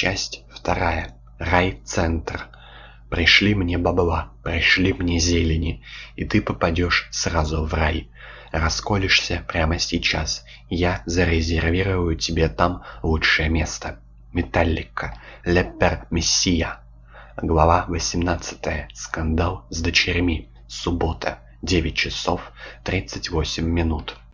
Часть вторая. Райцентр. Пришли мне бабла, пришли мне зелени, и ты попадешь сразу в рай. Расколешься прямо сейчас, я зарезервирую тебе там лучшее место. Металлика. Леппер Мессия. Глава 18. Скандал с дочерьми. Суббота. 9 часов 38 минут.